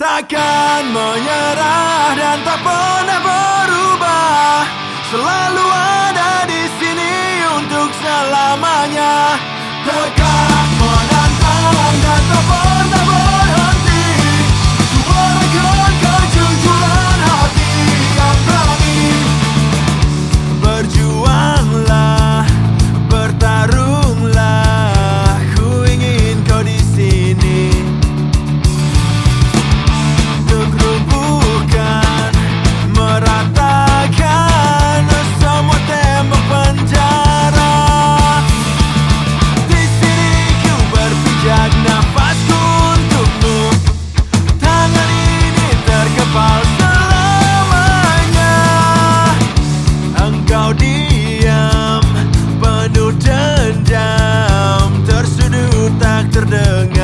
Takkan menyerah dan tak pernah berubah. Selalu ada di sini untuk selamanya cerdanha